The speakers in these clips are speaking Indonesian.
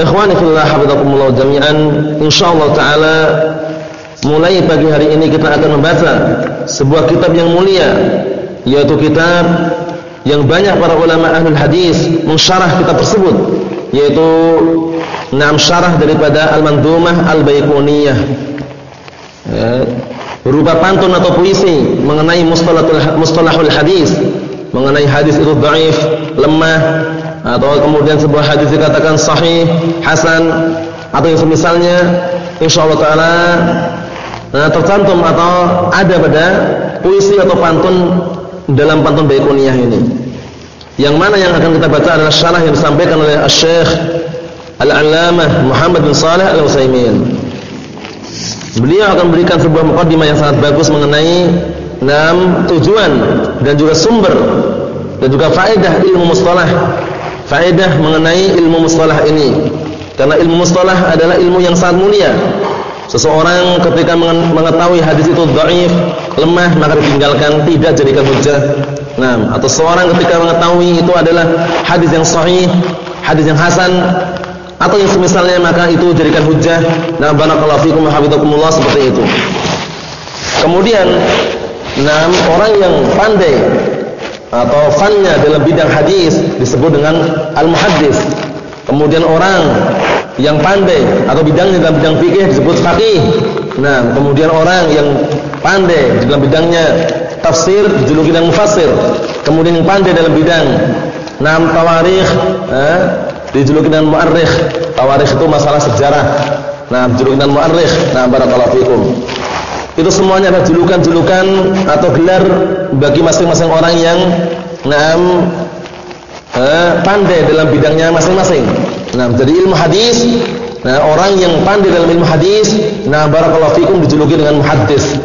Ikhwani fillah hafizakumullah jami'an. Insyaallah taala mulai pagi hari ini kita akan membaca sebuah kitab yang mulia yaitu kitab yang banyak para ulama ahlul hadis mensyarah kitab tersebut yaitu enam syarah daripada Al-Mandumah Al-Baiquniyah. Ya, berupa pantun atau puisi mengenai mustalahul hadis mengenai hadis itu dhaif, lemah atau kemudian sebuah hadis dikatakan sahih, hasan atau yang semisalnya insyaallah taala nah, tercantum atau ada pada puisi atau pantun dalam pantun Baiquniyah ini. Yang mana yang akan kita baca adalah syarah yang disampaikan oleh Syekh Al-Allamah Muhammad bin Shalih Al-Utsaimin. Beliau akan memberikan sebuah mukadimah yang sangat bagus mengenai enam tujuan dan juga sumber dan juga faedah ilmu mustalah faedah mengenai ilmu mustalah ini. Karena ilmu mustalah adalah ilmu yang sangat mulia. Seseorang ketika mengetahui hadis itu dhaif, lemah, maka ditinggalkan, tidak jadikan hujjah. Nah, atau seorang ketika mengetahui itu adalah hadis yang sahih, hadis yang hasan, atau yang semisalnya maka itu jadikan hujjah. Nah, barakallahu fikum hafizakumullah seperti itu. Kemudian, nah, orang yang pandai atau fannya dalam bidang hadis disebut dengan al-muhaddis. Kemudian orang yang pandai atau bidangnya dalam bidang fikih disebut faqih. Nah, kemudian orang yang pandai dalam bidangnya tafsir dijuluki dengan mufassir. Kemudian yang pandai dalam bidang nam tawarikh eh, dijuluki dengan muarrikh. Tawarikh itu masalah sejarah. Nah, dijuluki dengan muarrikh. Nah, barakallahu fikum. Itu semuanya adalah julukan-julukan atau gelar bagi masing-masing orang yang nam eh, pandai dalam bidangnya masing-masing. Nah, jadi ilmu hadis, nah orang yang pandai dalam ilmu hadis, nah barakallahu fikum dijuluki dengan muhaddis.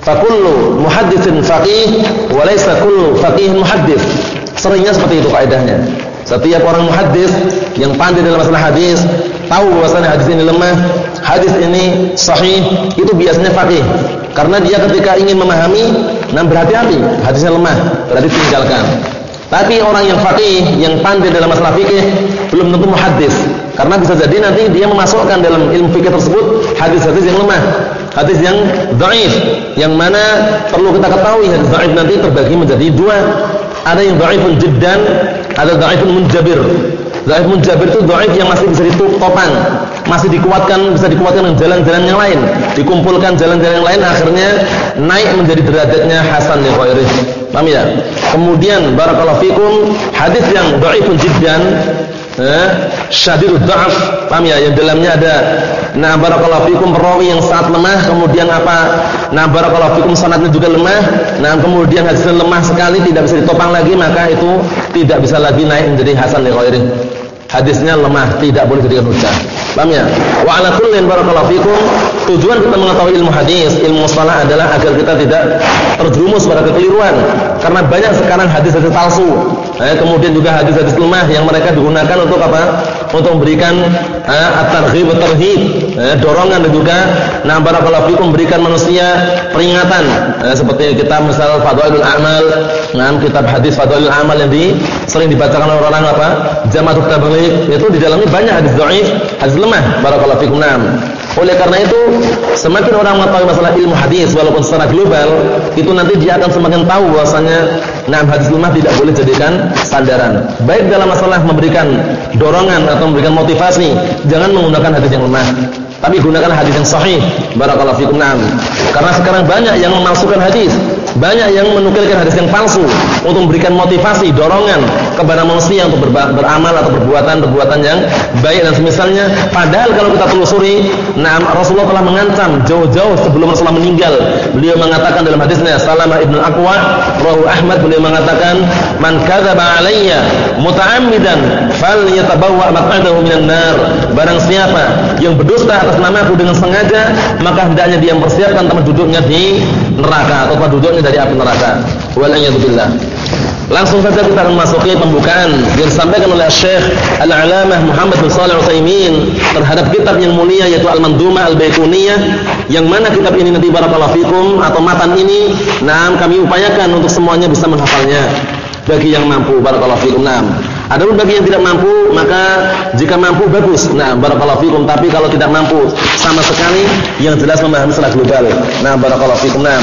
Fakullu muhadditsin faqih wa laysa kullu faqihin muhaddis. Seringnya seperti itu kaidahnya. Setiap orang muhaddis yang pandai dalam masalah hadis, tahu bahwasanya hadis ini lemah, hadis ini sahih, itu biasanya faqih. Karena dia ketika ingin memahami, nah berhati-hati, hadisnya lemah, berarti tinggalkan. Tapi orang yang faqih, yang pandai dalam masalah fikih, belum tentu muhaddis. Karena bisa jadi nanti dia memasukkan dalam ilmu fikih tersebut hadis-hadis yang lemah, hadis yang dhaif, yang mana perlu kita ketahui hadis dhaif nanti terbagi menjadi dua. Ada yang dhaifun jiddan, ada dhaifun munjabir. Dhaif munjabir itu dhaif yang masih bisa ditopang, masih dikuatkan, bisa dikuatkan dengan jalan-jalan yang lain. Dikumpulkan jalan-jalan yang lain akhirnya naik menjadi derajatnya hasan li ghairi. Paham ya? Kemudian barakallahu fikum hadis yang dhaifun jiddan eh, syadidud dha'af paham ya? Yang dalamnya ada nah barakallahu fikum. Perawi yang sangat lemah. Kemudian apa? Nah barakallahu fikum. Sanadnya juga lemah. Nah kemudian hadisnya lemah sekali tidak bisa ditopang lagi maka itu tidak bisa lagi naik menjadi hasan li ghairi. Hadisnya lemah tidak boleh dijadikan hujjah paham ya? Wa ala kullin barakallahu fikum. Tujuan kita mengetahui ilmu hadis ilmu mustalah adalah agar kita tidak terjerumus pada kekeliruan. Karena banyak sekarang hadis-hadis palsu eh, kemudian juga hadis-hadis lemah yang mereka digunakan untuk apa? Untuk memberikan eh, at-targhib eh, dorongan dan juga nah barakallahu memberikan manusia peringatan. Eh, seperti kita misal fadhailul a'mal. Nah kitab hadis fadhailul amal yang di, sering dibacakan oleh orang apa? Jamaah tabligh. Itu di dalamnya banyak hadis dhaif hadis lemah. Barakallahu fikum oleh karena itu, semakin orang mengetahui masalah ilmu hadis walaupun secara global, itu nanti dia akan semakin tahu bahwasanya nah hadis lemah tidak boleh jadikan sandaran. Baik dalam masalah memberikan dorongan atau memberikan motivasi, jangan menggunakan hadis yang lemah. Tapi gunakan hadis yang sahih. Barakallahu fikum. Naam. Karena sekarang banyak yang memasukkan hadis banyak yang menukilkan hadis yang palsu untuk memberikan motivasi, dorongan kepada manusia untuk beramal atau perbuatan-perbuatan yang baik dan semisalnya. Padahal kalau kita telusuri, nah Rasulullah telah mengancam jauh-jauh sebelum Rasulullah meninggal. Beliau mengatakan dalam hadisnya Salamah Ibnu Aqwa, Rahu Ahmad beliau mengatakan, "Man kadzaba alayya muta'ammidan falyatabawwa maq'adahu minan nar." Barang siapa yang berdusta atas namaku dengan sengaja, maka hendaknya dia mempersiapkan tempat duduknya di neraka atau tempat duduknya dari api neraka. Waliyadzubillah. Langsung saja kita akan masuki pembukaan yang disampaikan oleh Syekh Al-Alamah Muhammad bin Shalih Al-Utsaimin terhadap kitab yang mulia yaitu Al-Mandumah Al-Baiquniyah yang mana kitab ini nanti barakallahu fikum atau matan ini nah kami upayakan untuk semuanya bisa menghafalnya bagi yang mampu barakallahu fikum. Naam. Adapun bagi yang tidak mampu, maka jika mampu bagus. Nah, barakallahu fikum. Tapi kalau tidak mampu sama sekali, yang jelas memahami secara global. Nah, barakallahu fikum. Nah,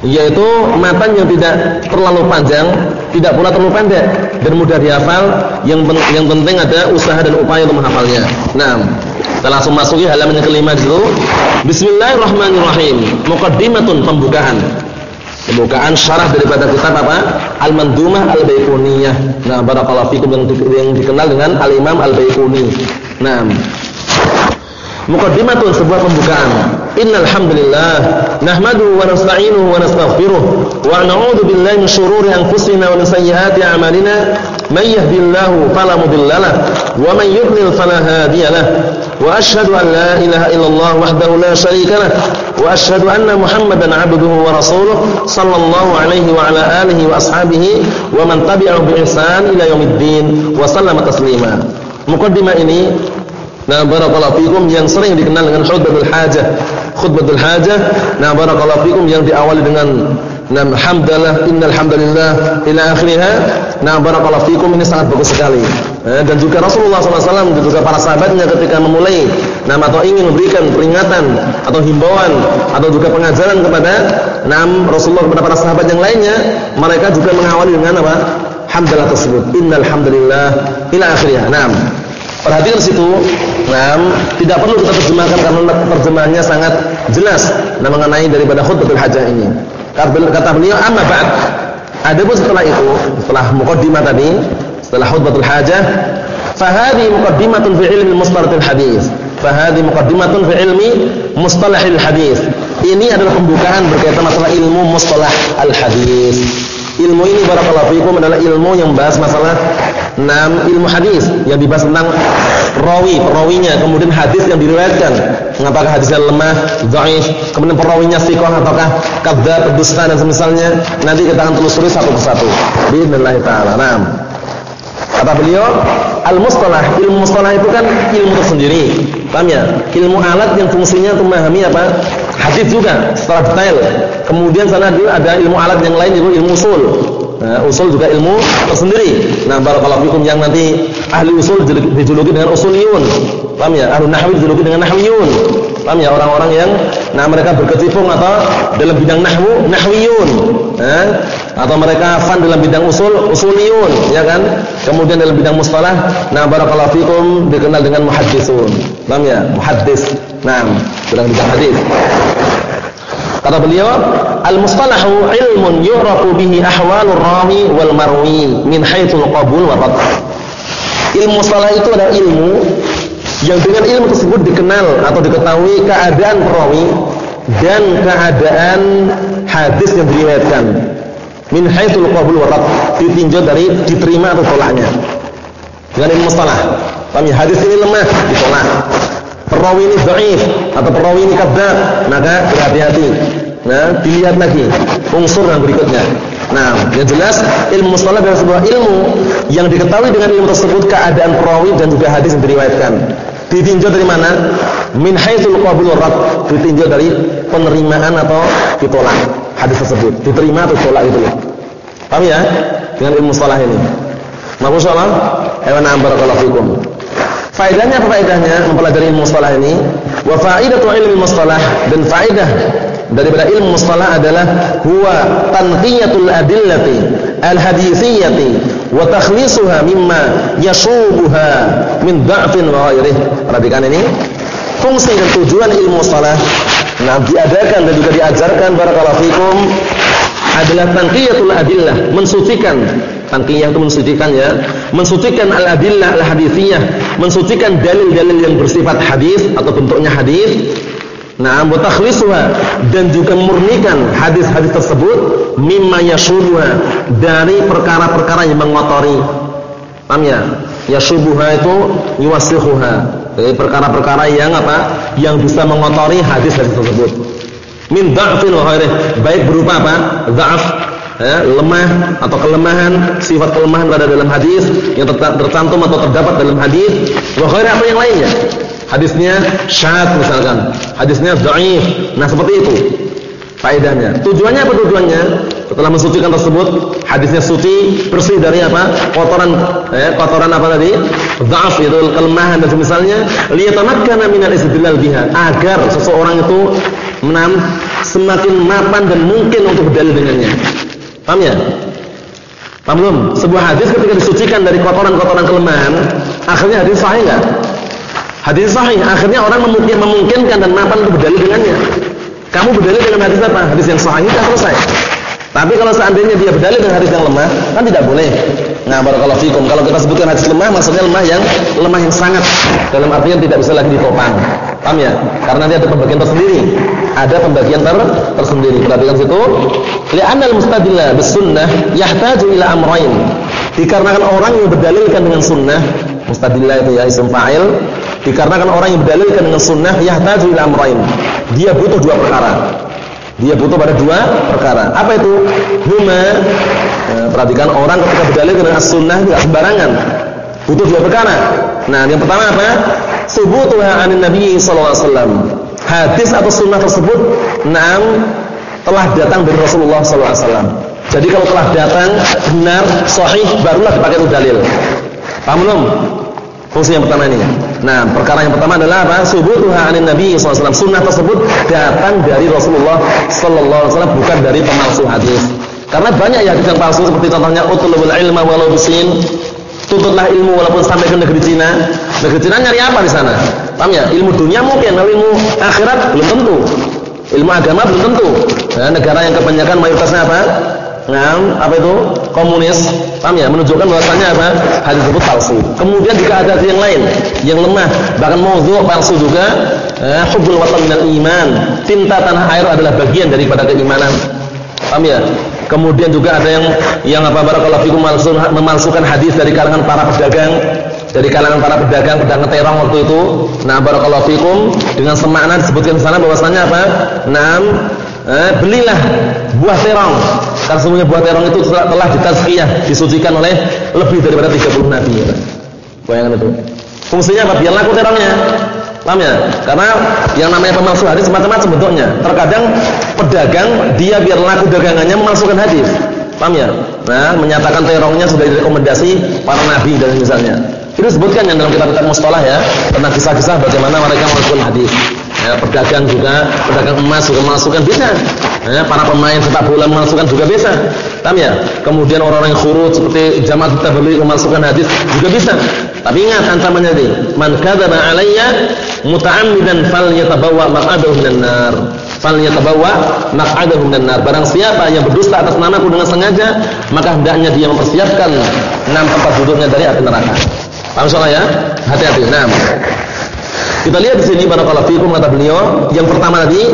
yaitu matan yang tidak terlalu panjang, tidak pula terlalu pendek dan mudah dihafal. Yang yang penting ada usaha dan upaya untuk menghafalnya. Nah, kita langsung masuki halaman yang kelima dulu. Bismillahirrahmanirrahim. Muqaddimatun pembukaan pembukaan syarah daripada kitab apa? Al-Mandumah Al-Baiquniyah. Nah, barakallahu fikum yang, di, yang dikenal dengan Al-Imam Al-Baiquni. Nah, Muqaddimatun sebuah pembukaan. Innal hamdalillah nahmaduhu wa nasta'inuhu wa nastaghfiruh wa na'udzu billahi min shururi anfusina wa min sayyiati a'malina may yahdihillahu fala mudilla lahu wa man yudlil fala hadiya lahu wa ashhadu an la ilaha illallah wahdahu la syarika lahu wa ashhadu anna muhammadan 'abduhu wa rasuluh sallallahu alaihi wa ala alihi wa ashabihi wa man tabi'ahu bi ihsan ila yaumiddin wa sallama taslima. Muqaddimah ini Nah barakallahu fikum yang sering dikenal dengan khutbatul hajah. Khutbatul hajah, nah barakallahu fikum yang diawali dengan nam hamdalah innal hamdalillah ila akhirnya. Nah barakallahu fikum ini sangat bagus sekali. Eh, dan juga Rasulullah SAW dan juga para sahabatnya ketika memulai nam atau ingin memberikan peringatan atau himbauan atau juga pengajaran kepada nam Rasulullah kepada para sahabat yang lainnya, mereka juga mengawali dengan apa? Hamdalah tersebut. Innal hamdalillah ila akhirnya. Naam. Perhatikan situ. Nah, tidak perlu kita terjemahkan karena terjemahannya sangat jelas nah, mengenai daripada khutbatul hajah ini. Kata beliau, "Amma ba'd." Adapun setelah itu, setelah mukaddimah tadi, setelah khutbatul hajah, fahadi muqaddimatun fi ilmi mustalahil hadis. Fahadi muqaddimatun fi ilmi mustalahil hadis. Ini adalah pembukaan berkaitan masalah ilmu mustalah al hadis. Ilmu ini barakallahu fikum adalah ilmu yang membahas masalah enam ilmu hadis yang dibahas tentang rawi, perawinya, kemudian hadis yang diriwayatkan. Apakah hadisnya lemah, dhaif, kemudian perawinya thiqah ataukah kadzdzab, dusta dan semisalnya. Nanti kita akan telusuri satu persatu. Bismillah taala. Naam. Kata beliau, al-mustalah, ilmu mustalah itu kan ilmu tersendiri. Paham ya? Ilmu alat yang fungsinya untuk memahami apa? Hadis juga secara detail. Kemudian sana ada ilmu alat yang lain yaitu ilmu usul. Nah, usul juga ilmu tersendiri. Nah, barakallahu fikum yang nanti ahli usul dijuluki dengan usuliyun. Paham ya? Ahli nahwi dijuluki dengan nahwiyun. Paham ya? Orang-orang yang nah mereka berkecimpung atau dalam bidang nahwu, nahwiyun. Eh? Atau mereka fan dalam bidang usul, usuliyun, ya kan? Kemudian dalam bidang mustalah, nah barakallahu fikum dikenal dengan muhaddisun. Paham ya? Muhaddis. Nah, dalam bidang hadis. Kata beliau, al-mustalahu ilmun yu'rafu bihi ahwalur rawi wal marwi min haitsul qabul wa rad. Ilmu mustalah itu adalah ilmu yang dengan ilmu tersebut dikenal atau diketahui keadaan perawi dan keadaan hadis yang diriwayatkan. Min haitsul qabul wa rad, ditinjau dari diterima atau tolaknya. Dengan ilmu mustalah. Paham ya? Hadis ini lemah, ditolak perawi ini dhaif atau perawi ini kadzdzab, maka berhati-hati. Nah, dilihat lagi unsur yang berikutnya. Nah, yang jelas ilmu mustalah adalah sebuah ilmu yang diketahui dengan ilmu tersebut keadaan perawi dan juga hadis yang diriwayatkan. Ditinjau dari mana? Min haitsul qabul rad. Ditinjau dari penerimaan atau ditolak hadis tersebut. Diterima atau ditolak itu. Paham ya? Dengan ilmu mustalah ini. Maaf insyaallah. Na'am barakallahu fikum. Faedahnya apa faedahnya mempelajari ilmu mustalah ini? Wa faidatu ilmi mustalah dan faedah daripada ilmu mustalah adalah huwa tanqiyatul adillati al-hadithiyati wa takhlisuha mimma yashubuha min dha'fin wa ghairih. Perhatikan ini. Fungsi dan tujuan ilmu mustalah nah diadakan dan juga diajarkan barakallahu fikum adalah tanqiyatul adillah, mensucikan. Tanqiyah itu mensucikan ya, mensucikan al-adillah al-hadisiyah, mensucikan dalil-dalil yang bersifat hadis atau bentuknya hadis. Nah, mutakhlisuha dan juga murnikan hadis-hadis tersebut mimma yashubuha dari perkara-perkara yang mengotori. Paham ya? Yashubuha itu yuwasikhuha. Dari perkara-perkara yang apa? Yang bisa mengotori hadis-hadis tersebut min dha'fin wa baik berupa apa dha'af ya, lemah atau kelemahan sifat kelemahan pada dalam hadis yang tercantum atau terdapat dalam hadis wa atau yang lainnya hadisnya syad misalkan hadisnya dhaif nah seperti itu faedahnya tujuannya apa tujuannya setelah mensucikan tersebut hadisnya suci bersih dari apa kotoran eh, kotoran apa tadi dhaaf itu kelemahan dan semisalnya liyatamakkana minal istidlal biha agar seseorang itu menam semakin mapan dan mungkin untuk berdalil dengannya. Paham ya? Paham belum? Sebuah hadis ketika disucikan dari kotoran-kotoran kelemahan, akhirnya hadis sahih enggak? Hadis sahih, akhirnya orang memungkin, memungkinkan dan mapan untuk berdalil dengannya. Kamu berdalil dengan hadis apa? Hadis yang sahih sudah selesai. Tapi kalau seandainya dia berdalil dengan hadis yang lemah, kan tidak boleh. Nah, barakallahu fikum. Kalau kita sebutkan hadis lemah, maksudnya lemah yang lemah yang sangat dalam artian tidak bisa lagi ditopang. Paham ya? Karena dia ada pembagian tersendiri. Ada pembagian ter tersendiri. Perhatikan situ. Li'anna al-mustadilla bis-sunnah yahtaju ila amrayn. Dikarenakan orang yang berdalilkan dengan sunnah, mustadillah itu ya isim fa'il, dikarenakan orang yang berdalilkan dengan sunnah yahtaju ila amrayn. Dia butuh dua perkara. Dia butuh pada dua perkara. Apa itu? Huma eh, perhatikan orang ketika berdalil dengan sunnah tidak sembarangan. Butuh dua perkara. Nah, yang pertama apa? Subutuha 'anin Nabi sallallahu alaihi wasallam. Hadis atau sunnah tersebut enam telah datang dari Rasulullah sallallahu alaihi wasallam. Jadi kalau telah datang benar sahih barulah dipakai untuk dalil. Paham belum? Fungsi yang pertama ini. Nah, perkara yang pertama adalah apa? Subutuha 'anin Nabi wasallam. Sunnah tersebut datang dari Rasulullah sallallahu alaihi wasallam bukan dari pemalsu hadis. Karena banyak ya hadis yang palsu seperti contohnya utlubul ilma walau bisin. Tuntutlah ilmu walaupun sampai ke negeri Cina. Negeri Cina nyari apa di sana? Paham ya? Ilmu dunia mungkin, ilmu akhirat belum tentu. Ilmu agama belum tentu. Nah, negara yang kebanyakan mayoritasnya apa? Nah, apa itu? Komunis. Paham ya? Menunjukkan bahwasanya apa? Hadis tersebut palsu. Kemudian jika ada yang lain yang lemah, bahkan maudhu palsu juga, eh, hubbul watan minal iman. Cinta tanah air adalah bagian daripada keimanan. Paham ya? Kemudian juga ada yang yang apa barakallahu fikum memalsukan hadis dari kalangan para pedagang, dari kalangan para pedagang pedagang terong waktu itu. Nah, barakallahu fikum dengan semakna disebutkan di sana bahwasanya apa? Nah, eh, belilah buah terong. Karena semuanya buah terong itu telah, telah ditazkiyah, disucikan oleh lebih daripada 30 nabi. Ya. Bayangkan itu. Fungsinya apa? Biar laku terongnya. Paham ya? Karena yang namanya pemalsu hadis macam-macam bentuknya. Terkadang pedagang dia biar laku dagangannya memalsukan hadis. Paham ya? Nah, menyatakan terongnya sudah direkomendasi para nabi dan misalnya. Itu sebutkan yang dalam kitab-kitab mustalah ya, tentang kisah-kisah bagaimana mereka memalsukan hadis ya, pedagang juga, pedagang emas juga memasukkan bisa. Ya, para pemain sepak bola memasukkan juga bisa. Paham ya? Kemudian orang-orang yang khurut seperti jamaah tabligh memasukkan hadis juga bisa. Tapi ingat ancamannya ini, man kadzaba alayya muta'ammidan falyatabawwa maq'adahu minan nar. Falyatabawwa maq'adahu minan nar. Barang siapa yang berdusta atas namaku dengan sengaja, maka hendaknya dia mempersiapkan enam tempat duduknya dari api neraka. Paham soalnya ya? Hati-hati. Nah, kita lihat di sini barakallahu fikum kata beliau, yang pertama tadi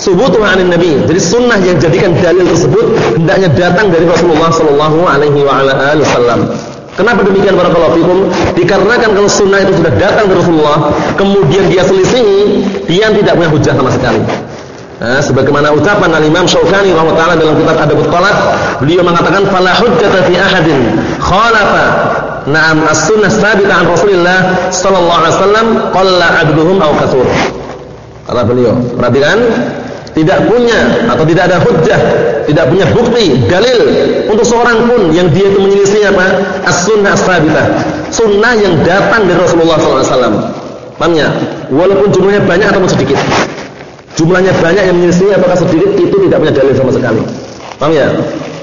subutu anin nabi. Jadi sunnah yang jadikan dalil tersebut hendaknya datang dari Rasulullah sallallahu alaihi wa ala alihi wasallam. Kenapa demikian barakallahu fikum? Dikarenakan kalau sunnah itu sudah datang dari Rasulullah, kemudian dia selisihi, dia tidak punya hujah sama sekali. Nah, sebagaimana ucapan Al-Imam Syaukani rahimahullah dalam kitab Adabut Talaq, beliau mengatakan fala hujjata fi ahadin khalafa Naam as-sunnah sabitah an Rasulillah sallallahu alaihi wasallam qalla abduhum aw katsur. Kata beliau, perhatikan tidak punya atau tidak ada hujjah, tidak punya bukti, dalil untuk seorang pun yang dia itu menyelisih apa? As-sunnah. Sunnah yang datang dari Rasulullah sallallahu alaihi wasallam. Pahamnya? Walaupun jumlahnya banyak atau sedikit. Jumlahnya banyak yang menyelisih atau sedikit itu tidak punya dalil sama sekali. Paham ya?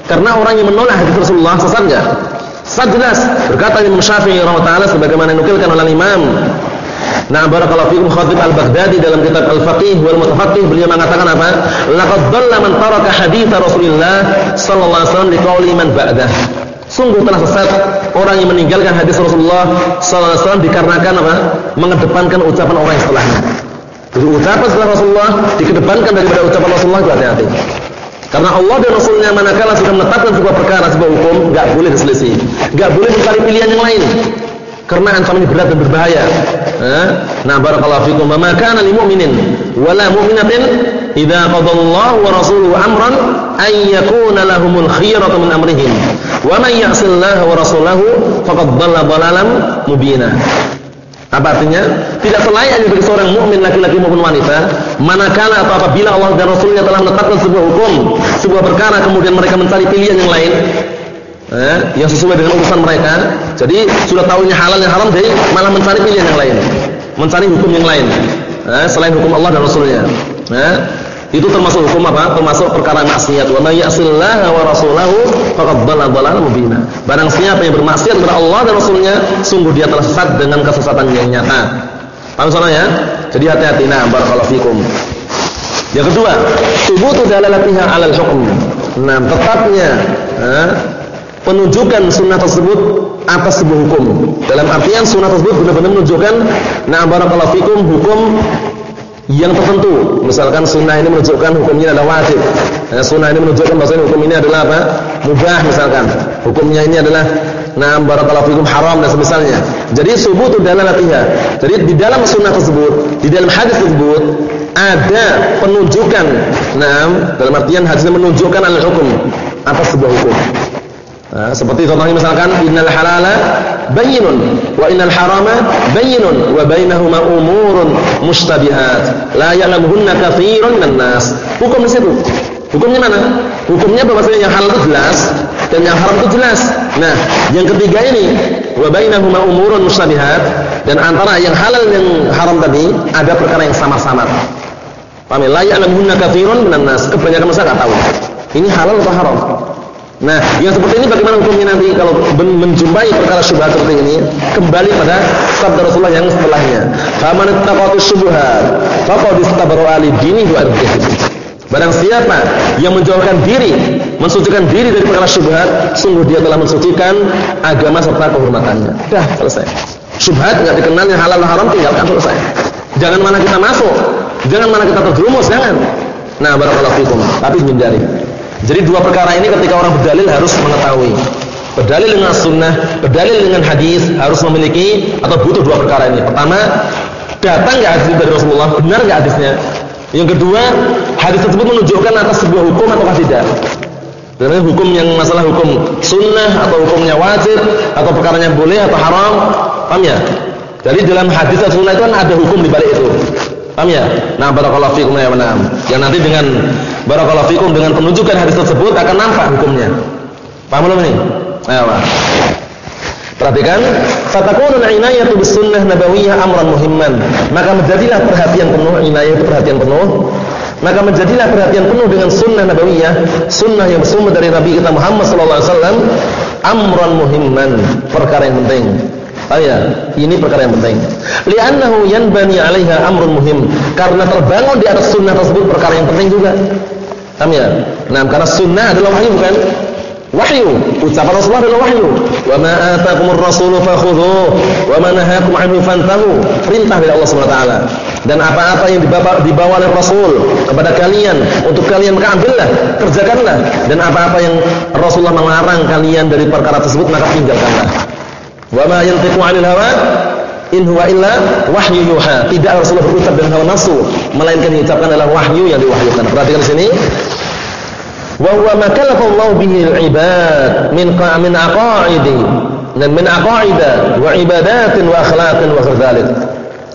Karena orang yang menolak hadis Rasulullah sesat enggak? Jelas berkata Imam Syafi'i rahimahullah sebagaimana dinukilkan oleh Imam Nah, barakallahu fikum Khatib Al-Baghdadi dalam kitab Al-Faqih wal Mutafaqih beliau mengatakan apa? Laqad dhalla man taraka hadits Rasulullah sallallahu alaihi wasallam liqauli man ba'dah. Sungguh telah sesat orang yang meninggalkan hadis Rasulullah sallallahu alaihi wasallam dikarenakan apa? Mengedepankan ucapan orang yang setelahnya. Jadi ucapan setelah Rasulullah dikedepankan daripada ucapan Rasulullah itu hati-hati. Karena Allah dan Rasulnya manakala sudah menetapkan sebuah perkara, sebuah hukum, enggak boleh diselisih. Enggak boleh mencari pilihan yang lain karena ancamannya berat dan berbahaya. Nah, barakallahu fikum. Wa ma kana lil mu'minin wala mu'minatin idza qadallahu wa rasuluhu amran an yakuna lahumul khiyaratu min amrihim. Wa man ya'sillaha wa rasulahu faqad dhalla dhalalan mubina. Apa artinya? Tidak selayaknya bagi seorang mukmin laki-laki maupun wanita, manakala atau apabila Allah dan Rasulnya telah menetapkan sebuah hukum, sebuah perkara, kemudian mereka mencari pilihan yang lain, eh, yang sesuai dengan urusan mereka. Jadi sudah tahu ini halal yang haram, jadi malah mencari pilihan yang lain, mencari hukum yang lain eh, selain hukum Allah dan Rasulnya. Eh, itu termasuk hukum apa? Termasuk perkara maksiat. Wa may ya'sillaha wa rasulahu faqad dhalla dhalalan mubina. Barang siapa yang bermaksiat kepada Allah dan Rasulnya, sungguh dia telah sesat dengan kesesatan yang nyata. Paham soalnya ya? Jadi hati-hati nah barakallahu fikum. Yang kedua, tubutu dalalatiha 'alal hukm. Nah, tetapnya eh, penunjukan sunnah tersebut atas sebuah hukum. Dalam artian sunnah tersebut benar-benar menunjukkan nah barakallahu fikum hukum yang tertentu. Misalkan sunnah ini menunjukkan hukumnya adalah wajib. Nah, sunnah ini menunjukkan bahwa hukum ini adalah apa? Mubah misalkan. Hukumnya ini adalah nah barakallahu fikum haram dan semisalnya. Jadi subutu dalalatiha. Jadi di dalam sunnah tersebut, di dalam hadis tersebut ada penunjukan nah dalam artian hadisnya menunjukkan al-hukum atas sebuah hukum. Nah, seperti contohnya misalkan innal halala bayyinun wa innal harama bayyinun wa bainahuma umurun mustabihat la ya'lamuhunna katsirun minan nas. Hukum di. Hukumnya mana? Hukumnya bahwasanya yang halal itu jelas dan yang haram itu jelas. Nah, yang ketiga ini wa bainahuma umurun mustabihat dan antara yang halal dan yang haram tadi ada perkara yang samar-samar. Paham ya? La ya'lamuhunna katsirun minan nas. Kebanyakan enggak tahu. Ini halal atau haram? Nah, yang seperti ini bagaimana hukumnya nanti kalau menjumpai perkara syubhat seperti ini? Kembali pada sabda Rasulullah yang setelahnya. Faman ittaqatu syubhat faqad istabara ali dini wa. Barang siapa yang menjauhkan diri, mensucikan diri dari perkara syubhat, sungguh dia telah mensucikan agama serta kehormatannya. Dah, selesai. Syubhat enggak dikenal yang halal haram tinggalkan selesai. Jangan mana kita masuk, jangan mana kita terjerumus, jangan. Nah, barakallahu fikum, tapi hindari. Jadi dua perkara ini ketika orang berdalil harus mengetahui. Berdalil dengan sunnah, berdalil dengan hadis harus memiliki atau butuh dua perkara ini. Pertama, datang nggak hadis dari Rasulullah, benar nggak hadisnya? Yang kedua, hadis tersebut menunjukkan atas sebuah hukum atau tidak. Dan hukum yang masalah hukum sunnah atau hukumnya wajib atau perkaranya boleh atau haram, paham ya? Jadi dalam hadis dan sunnah itu kan ada hukum di balik itu. Paham ya? Nah, barakallahu fikum ya. Yang nanti dengan barakallahu fikum dengan penunjukan hadis tersebut akan nampak hukumnya. Paham belum ini? Ayo. Perhatikan, fatakunul inayatu bis sunnah nabawiyah amran muhimman. Maka menjadilah perhatian penuh inayah itu perhatian penuh. Maka menjadilah perhatian penuh dengan sunnah nabawiyah, sunnah yang bersumber dari Nabi kita Muhammad sallallahu alaihi wasallam amran muhimman, perkara yang penting. Oh ya, ini perkara yang penting. Li'annahu yanbani 'alaiha amrun muhim. Karena terbangun di atas sunnah tersebut perkara yang penting juga. Paham ya? Nah, karena sunnah adalah wahyu bukan? Wahyu. Ucapan Rasulullah adalah wahyu. Wa ma ataakumur rasulu fakhudhuh wa ma nahakum 'anhu fantahu. Perintah dari Allah Subhanahu wa taala. Dan apa-apa yang dibawa, dibawa oleh Rasul kepada kalian untuk kalian maka ambillah, kerjakanlah. Dan apa-apa yang Rasulullah melarang kalian dari perkara tersebut maka tinggalkanlah. Wa ma yantiqu 'anil hawa in huwa illa wahyu yuha. Tidak Rasulullah berucap dengan hawa nafsu, melainkan diucapkan adalah wahyu yang diwahyukan. Perhatikan di sini. Wa huwa ma Allah bihi al-ibad min min aqaidi dan min aqaida wa ibadatin wa akhlaqin wa dzalik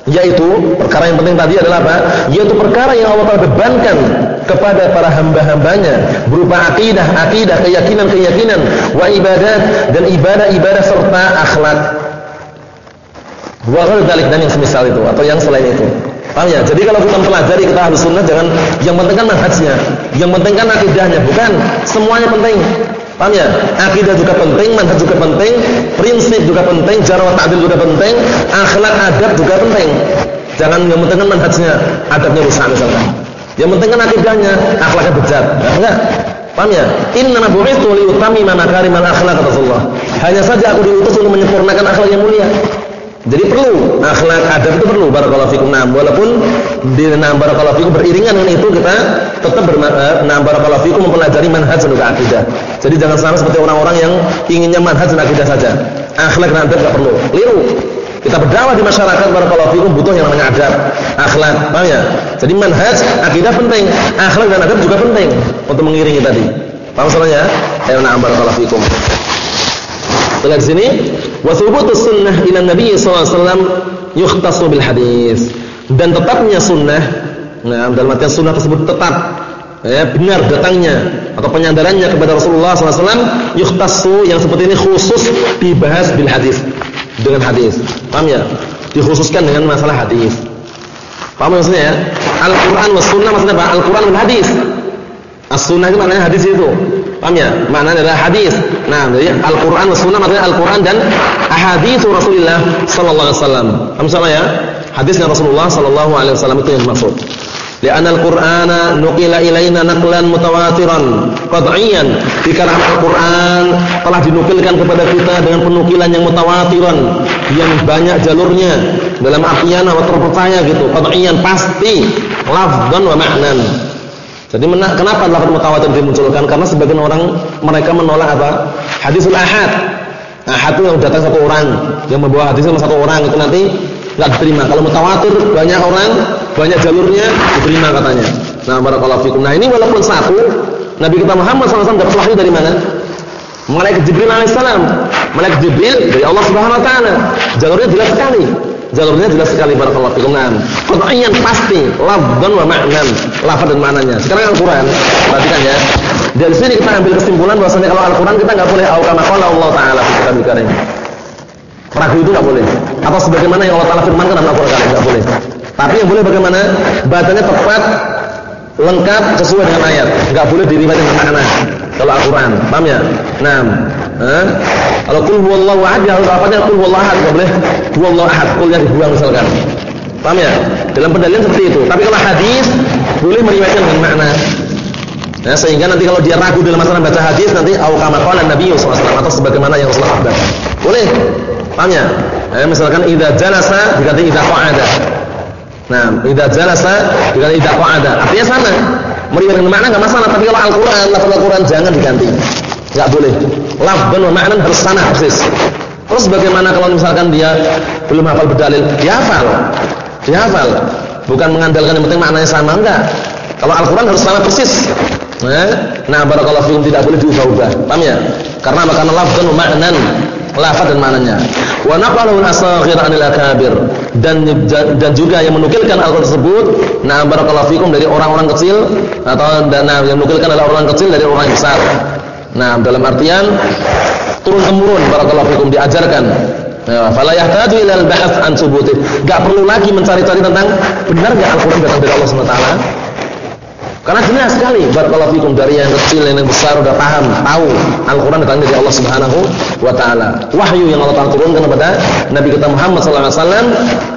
yaitu perkara yang penting tadi adalah apa? Yaitu perkara yang Allah Taala bebankan kepada para hamba-hambanya berupa akidah, akidah, keyakinan-keyakinan, wa ibadat dan ibadah-ibadah serta akhlak. Wa dzalik dan yang semisal itu atau yang selain itu. Paham ya? Jadi kalau kita mempelajari kita harus sunnah jangan yang penting kan manhajnya, yang penting kan akidahnya, bukan semuanya penting. Paham ya? Akidah juga penting, manhaj juga penting, prinsip juga penting, cara ta'dil juga penting, akhlak adab juga penting. Jangan yang penting kan manhajnya, adabnya rusak misalkan. Yang penting kan akidahnya, akhlaknya bejat. Nah, enggak? Paham ya? Inna bu'itsu li utammima makarimal akhlaq Rasulullah. Hanya saja aku diutus untuk menyempurnakan akhlak yang mulia. Jadi perlu akhlak adab itu perlu barakallahu fikum. Nah, walaupun di nah barakallahu fikum beriringan dengan itu kita tetap. Eh, nah barakallahu fikum mempelajari manhaj dan akidah. Jadi jangan sama seperti orang-orang yang inginnya manhaj dan akidah saja. Akhlak dan adab enggak perlu. Liru. Kita berdakwah di masyarakat barakallahu fikum butuh yang namanya adab, akhlak. Paham ya? Jadi manhaj, akidah penting, akhlak dan adab juga penting untuk mengiringi tadi. Paham soalnya? Ayo na'am barakallahu fikum. Lihat sini, wa thubutus sunnah ila Nabi sallallahu alaihi wasallam bil hadis. Dan tetapnya sunnah, nah dalam artian sunnah tersebut tetap ya, benar datangnya atau penyandarannya kepada Rasulullah wasallam yukhtassu yang seperti ini khusus dibahas bil hadis dengan hadis. Paham ya? Dikhususkan dengan masalah hadis. Paham maksudnya ya? Al-Qur'an was sunnah maksudnya apa? Al-Qur'an dan hadis. As-sunnah itu maknanya hadis itu. Paham ya? Maknanya adalah hadis. Nah, jadi Al-Qur'an was sunnah maksudnya Al-Qur'an dan ahadits Rasulullah sallallahu alaihi wasallam. Paham sama ya? Hadisnya Rasulullah sallallahu alaihi wasallam itu yang dimaksud. Li'anna al-Qur'ana nuqila ilaina naqlan mutawatiran qat'iyan. Dikarenakan Al-Qur'an telah dinukilkan kepada kita dengan penukilan yang mutawatiran, yang banyak jalurnya dalam artian atau terpercaya gitu, qat'iyan pasti lafdhan wa ma'nan. Jadi kenapa lafaz mutawatir dimunculkan? Karena sebagian orang mereka menolak apa? Hadisul ahad. Ahad itu yang datang satu orang, yang membawa hadis sama satu orang itu nanti enggak diterima. Kalau mutawatir banyak orang, banyak jalurnya diterima katanya. Nah, barakallahu fikum. Nah, ini walaupun satu, Nabi kita Muhammad SAW dapat wahyu dari mana? Malaikat Jibril alaihissalam. Malaikat Jibril dari Allah Subhanahu wa taala. Jalurnya jelas sekali. Jalurnya jelas sekali barakallahu fikum. Nah, Qur'an pasti lafdhan wa ma'nan, lafaz dan maknanya. Sekarang Al-Qur'an, perhatikan ya. Dari sini kita ambil kesimpulan bahwasanya kalau Al-Qur'an kita enggak boleh au kama qala Allah taala fi kitab karim. Ragu itu enggak boleh. Atau sebagaimana yang Allah taala firmankan dalam Al-Qur'an enggak boleh. Tapi yang boleh bagaimana? Bacanya tepat, lengkap sesuai dengan ayat. Enggak boleh diriwayatkan makna. Kalau Al-Qur'an, paham ya? Nah, kalau kul huwallahu ahad ya harus lafaznya kul huwallahu ahad, enggak boleh huwallahu ahad, kulnya dibuang misalkan. Paham ya? Dalam pendalilan seperti itu. Tapi kalau hadis boleh meriwayatkan dengan makna. Nah, sehingga nanti kalau dia ragu dalam masalah baca hadis nanti au kama qala Nabi sallallahu alaihi atau sebagaimana yang Rasulullah katakan. Boleh. Paham ya? Eh, misalkan idza jalasa diganti idza qa'ada. Nah, idza jalasa diganti idza qa'ada. Artinya sama. Meriwayatkan makna enggak masalah, tapi kalau Al-Qur'an, lafaz Al-Qur'an jangan diganti. Enggak boleh. Lafaz wa makna harus sama persis. Terus bagaimana kalau misalkan dia belum hafal berdalil? Dia hafal. Dia hafal. Bukan mengandalkan yang penting maknanya sama enggak. Kalau Al-Qur'an harus sama persis. Nah, barakallahu fikum tidak boleh diubah-ubah. Paham ya? Karena makna lafzan wa ma'nan lafaz dan maknanya. Wa naqalahu al-asaghir 'anil akabir dan dan juga yang menukilkan Al-Qur'an tersebut, nah barakallahu fikum dari orang-orang kecil atau dan nah, yang menukilkan adalah orang kecil dari orang besar. Nah, dalam artian turun temurun barakallahu fikum diajarkan. Ya, fala yahtaju ila an subutih. Enggak perlu lagi mencari-cari tentang benar enggak Al-Qur'an datang dari Allah Subhanahu wa karena jelas sekali barakallahu fikum dari yang kecil yang besar sudah paham, tahu Al-Qur'an datang dari Allah Subhanahu wa taala. Wahyu yang Allah turunkan kepada Nabi kita Muhammad sallallahu alaihi wasallam,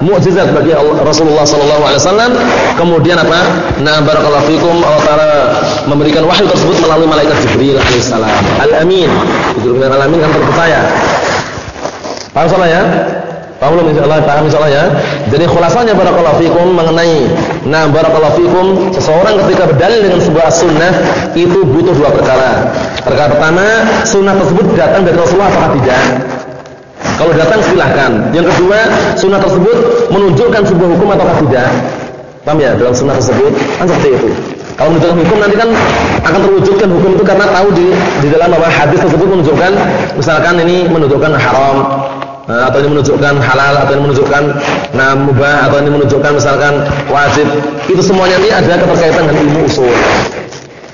mukjizat bagi Rasulullah sallallahu alaihi wasallam. Kemudian apa? Nah, barakallahu fikum Allah Taala memberikan wahyu tersebut melalui malaikat Jibril alaihissalam. Al-Amin. Jibril al-Amin kan terpercaya. Paham salah ya? Paham belum insyaallah? Paham insyaallah ya? Jadi khulasanya barakallahu fikum mengenai nah barakallahu fikum seseorang ketika berdalil dengan sebuah sunnah itu butuh dua perkara. Perkara pertama, sunnah tersebut datang dari Rasulullah atau tidak? Kalau datang silahkan. Yang kedua, sunnah tersebut menunjukkan sebuah hukum atau tidak? Paham ya? Dalam sunnah tersebut kan seperti itu. Kalau menunjukkan hukum nanti kan akan terwujudkan hukum itu karena tahu di di dalam apa hadis tersebut menunjukkan misalkan ini menunjukkan haram, atau ini menunjukkan halal atau ini menunjukkan nah mubah atau ini menunjukkan misalkan wajib itu semuanya ini ada keterkaitan dengan ilmu usul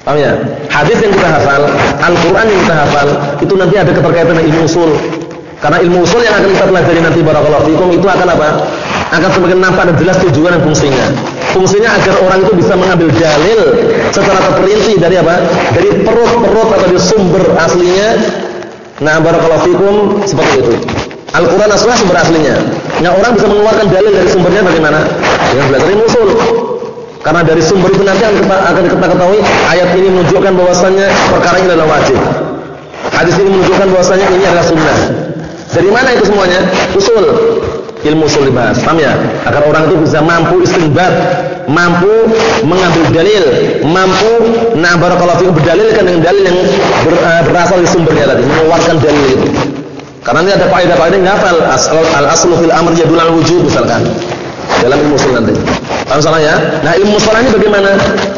paham ya hadis yang kita hafal Al-Quran yang kita hafal itu nanti ada keterkaitan dengan ilmu usul karena ilmu usul yang akan kita pelajari nanti barakallahu fikum itu akan apa akan semakin nampak dan jelas tujuan dan fungsinya. Fungsinya agar orang itu bisa mengambil dalil secara terperinci dari apa? Dari perut-perut atau dari sumber aslinya. Nah, barakallahu fikum seperti itu. Al-Quran asli sumber aslinya. Nah, orang bisa mengeluarkan dalil dari sumbernya bagaimana? Dengan belajar ilmu usul. Karena dari sumber itu nanti akan kita ketahui ayat ini menunjukkan bahwasannya perkara ini adalah wajib. Hadis ini menunjukkan bahwasannya ini adalah sunnah. Dari mana itu semuanya? Usul. Ilmu usul dibahas. Paham ya? Agar orang itu bisa mampu istinbat, mampu mengambil dalil, mampu barakallahu fikum berdalilkan dengan dalil yang uh, berasal dari sumbernya tadi, mengeluarkan dalil itu. Karena ini ada kaidah-kaidah yang hafal al-aslu fil amr yadul al-wujub misalkan. Dalam ilmu usul nanti. Paham salah ya? Nah, ilmu usul ini bagaimana?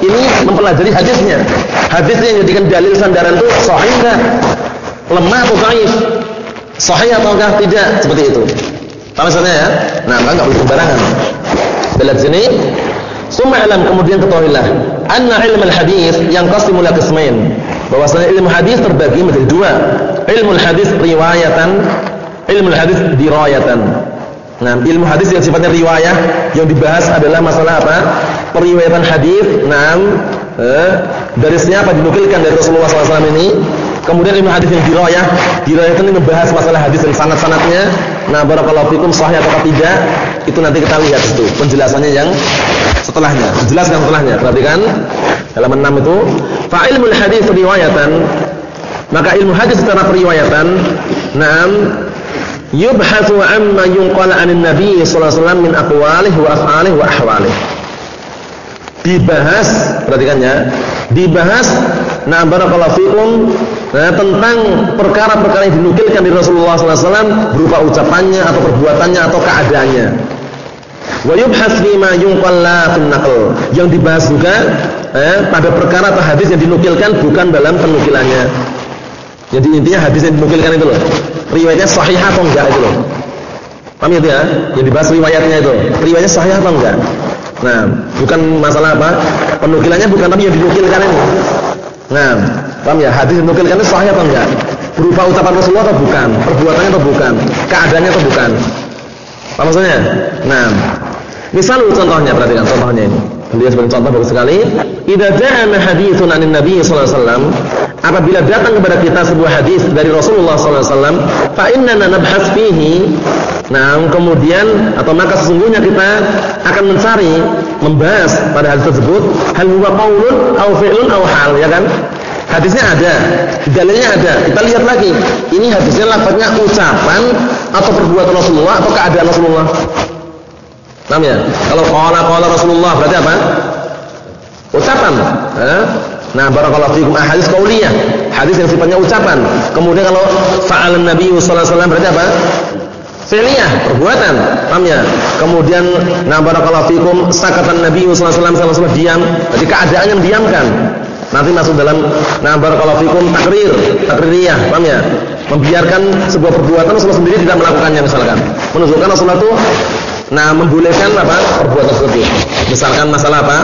Ini mempelajari hadisnya. Hadisnya yang jadikan dalil sandaran itu sahih enggak? Lemah atau dhaif? Sahih ataukah tidak? Seperti itu. Paham maksudnya ya? Nah, enggak boleh sembarangan. Lihat sini. Summa alam kemudian ketahuilah anna ilmu al-hadis yang qasimu ila qismain. Bahwasanya ilmu hadis terbagi menjadi dua. Ilmu hadis riwayatan, ilmu hadis dirayatan. Nah, ilmu hadis yang sifatnya riwayah yang dibahas adalah masalah apa? Periwayatan hadis. Nah, eh, dari siapa dinukilkan dari Rasulullah SAW ini Kemudian ilmu hadis yang dirayah, dirayah itu membahas masalah hadis dan sanad-sanadnya. Nah, barakallahu fikum sahih atau tidak, itu nanti kita lihat itu penjelasannya yang setelahnya. Jelaskan setelahnya. Perhatikan halaman 6 itu, fa ilmu hadis riwayatan maka ilmu hadis secara periwayatan, na'am yubhatsu amma yunqal 'anil nabi sallallahu alaihi wasallam min aqwalihi wa af'alihi wa ahwalihi. Dibahas, perhatikan ya, dibahas nah barakallahu fikum Nah, tentang perkara-perkara yang dinukilkan dari Rasulullah SAW berupa ucapannya atau perbuatannya atau keadaannya. Wa yubhas bima yunqalla fil naql. Yang dibahas juga eh, pada perkara atau hadis yang dinukilkan bukan dalam penukilannya. Jadi intinya hadis yang dinukilkan itu loh. Riwayatnya sahih atau enggak itu loh. Paham ya? Yang dibahas riwayatnya itu. Riwayatnya sahih atau enggak? Nah, bukan masalah apa? Penukilannya bukan tapi yang dinukilkan ini. Nah, paham ya? Hadis dinukilkan itu sahih atau enggak? Berupa ucapan Rasulullah atau bukan? Perbuatannya atau bukan? Keadaannya atau bukan? Apa maksudnya? Nah, misal contohnya perhatikan contohnya ini. Beliau sebagai contoh bagus sekali. Idza ja'ana haditsun 'anil Nabi sallallahu alaihi wasallam, apabila datang kepada kita sebuah hadis dari Rasulullah sallallahu alaihi wasallam, fa innana nabhas fihi Nah, kemudian atau maka sesungguhnya kita akan mencari membahas pada hadis tersebut hal huwa qaulun aw fi'lun aw hal, ya kan? Hadisnya ada, dalilnya ada. Kita lihat lagi. Ini hadisnya lafaznya ucapan atau perbuatan Rasulullah atau keadaan Rasulullah. Paham ya? Kalau qala qala Rasulullah berarti apa? Ucapan. Eh? Nah, barakallahu fikum hadis qauliyah, hadis yang sifatnya ucapan. Kemudian kalau fa'al Nabi sallallahu alaihi wasallam berarti apa? Fi'liyah, perbuatan. Paham ya? Kemudian nah barakallahu fikum sakatan Nabi sallallahu alaihi wasallam diam, jadi keadaan yang diamkan. Nanti masuk dalam nah barakallahu fikum takrir, takririyah, paham ya? Membiarkan sebuah perbuatan Rasulullah sendiri tidak melakukannya misalkan. Menunjukkan Rasulullah itu nah membolehkan apa? perbuatan tersebut. Misalkan masalah apa?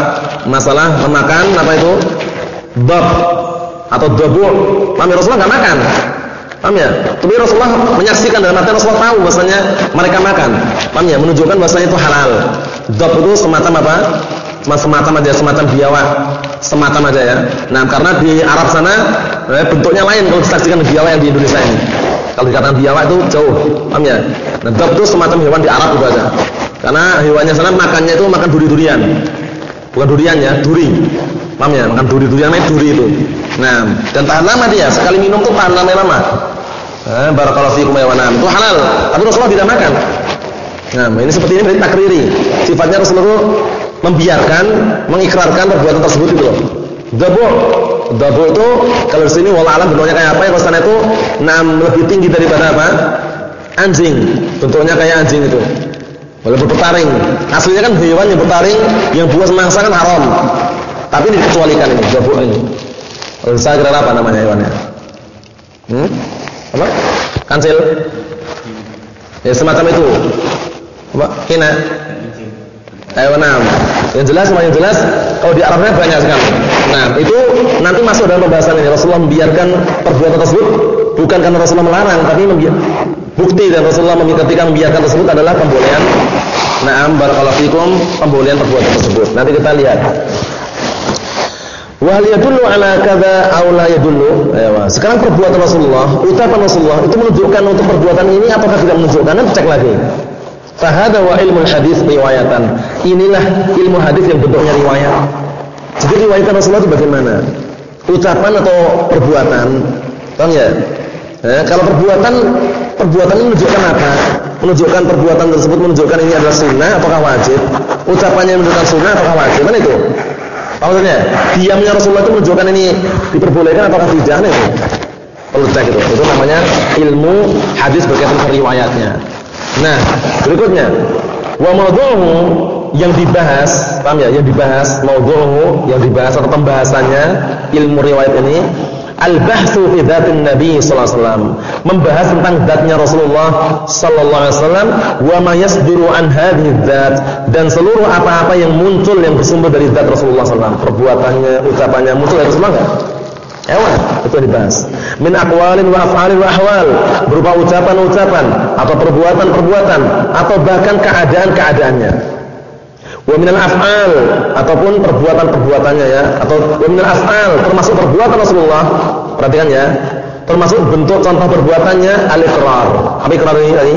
Masalah memakan apa itu? Bab atau dobu. Paham ya? Rasulullah enggak makan. Paham ya? Tapi Rasulullah menyaksikan dalam arti Rasulullah tahu bahasanya mereka makan. Paham ya? Menunjukkan bahasanya itu halal. Dop itu semacam apa? Semacam aja, semacam biawak. Semacam aja ya. Nah, karena di Arab sana eh, bentuknya lain kalau disaksikan biawak yang di Indonesia ini. Kalau dikatakan biawak itu jauh. Paham ya? Nah, dop itu semacam hewan di Arab itu aja. Karena hewannya sana makannya itu makan duri-durian. Bukan durian ya, duri. Paham ya? Makan duri-durian itu duri itu. Nah, dan tahan lama dia. Sekali minum tuh tahan lama-lama. Eh, barakallahu fiikum ya Itu halal. Tapi Rasulullah tidak makan. Nah, ini seperti ini berarti takriri. Sifatnya Rasulullah membiarkan, mengikrarkan perbuatan tersebut itu loh. Dabu. Dabu itu kalau di sini wala alam bentuknya kayak apa ya? Kalau itu enam lebih tinggi daripada apa? Anjing. Bentuknya kayak anjing itu. Walaupun bertaring. Aslinya kan hewan yang bertaring yang buah semangsa kan haram. Tapi dikecualikan ini dabu ini. Unsa kira apa namanya hewannya? Hmm? Apa? Kansil? Ya semacam itu. Apa? Kina? Hewan enam. Yang jelas, yang jelas, kalau di Arabnya banyak sekali. Nah, itu nanti masuk dalam pembahasan ini. Rasulullah membiarkan perbuatan tersebut bukan karena Rasulullah melarang, tapi membiarkan bukti dan Rasulullah ketika membiarkan tersebut adalah pembolehan Naam barakallahu fikum pembolehan perbuatan tersebut. Nanti kita lihat. Wal yadullu ala kadza aw la yadullu. Sekarang perbuatan Rasulullah, ucapan Rasulullah itu menunjukkan untuk perbuatan ini apakah tidak menunjukkan? Nanti cek lagi. Fahada wa ilmu hadis riwayatan. Inilah ilmu hadis yang bentuknya riwayat. Jadi riwayatan Rasulullah itu bagaimana? Ucapan atau perbuatan? Paham ya? Eh, kalau perbuatan perbuatan ini menunjukkan apa? Menunjukkan perbuatan tersebut menunjukkan ini adalah sunnah apakah wajib? Ucapannya menunjukkan sunnah apakah wajib? Mana itu? Maksudnya, diamnya Rasulullah itu menunjukkan ini diperbolehkan apakah tidak? Nah, itu perlu cek itu. Itu namanya ilmu hadis berkaitan riwayatnya. Nah, berikutnya wa yang dibahas, paham ya? Yang dibahas maudhu'uhu yang dibahas atau pembahasannya ilmu riwayat ini al-bahtsu fi dzatin nabi sallallahu alaihi wasallam, membahas tentang zatnya Rasulullah sallallahu alaihi wasallam wa ma yasduru an hadhihi dzat dan seluruh apa-apa yang muncul yang bersumber dari zat Rasulullah sallallahu alaihi wasallam, perbuatannya, ucapannya muncul dari Rasulullah enggak? Ewan, itu dibahas. Min aqwalin wa af'alin wa ahwal, berupa ucapan-ucapan atau perbuatan-perbuatan atau bahkan keadaan-keadaannya. Wa minal af'al ataupun perbuatan-perbuatannya ya, atau wa minal af'al termasuk perbuatan Rasulullah. Perhatikan ya. Termasuk bentuk contoh perbuatannya al-iqrar. Apa iqrar ini tadi?